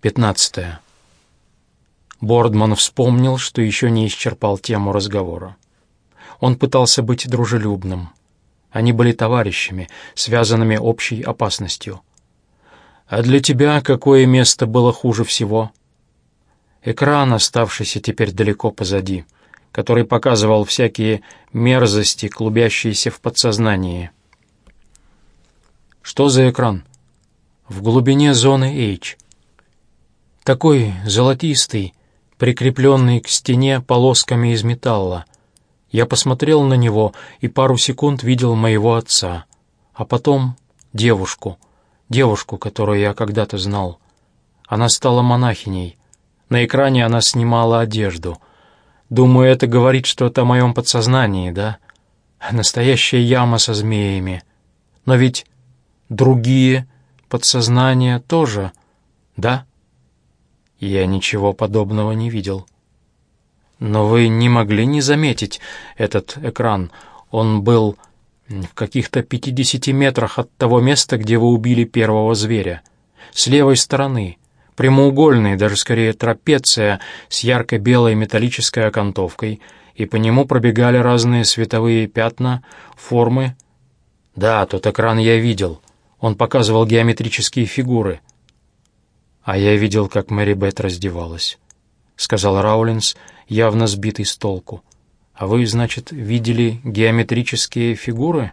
Пятнадцатое. Бордман вспомнил, что еще не исчерпал тему разговора. Он пытался быть дружелюбным. Они были товарищами, связанными общей опасностью. «А для тебя какое место было хуже всего?» Экран, оставшийся теперь далеко позади, который показывал всякие мерзости, клубящиеся в подсознании. «Что за экран?» «В глубине зоны H», такой золотистый, прикрепленный к стене полосками из металла. Я посмотрел на него и пару секунд видел моего отца, а потом девушку, девушку, которую я когда-то знал. Она стала монахиней. На экране она снимала одежду. Думаю, это говорит что-то о моем подсознании, да? Настоящая яма со змеями. Но ведь другие подсознания тоже, да? Я ничего подобного не видел. Но вы не могли не заметить этот экран. Он был в каких-то пятидесяти метрах от того места, где вы убили первого зверя. С левой стороны. Прямоугольный, даже скорее трапеция, с ярко-белой металлической окантовкой, и по нему пробегали разные световые пятна, формы. Да, тот экран я видел. Он показывал геометрические фигуры — «А я видел, как Мэри Бет раздевалась», — сказал Раулинс, явно сбитый с толку. «А вы, значит, видели геометрические фигуры?»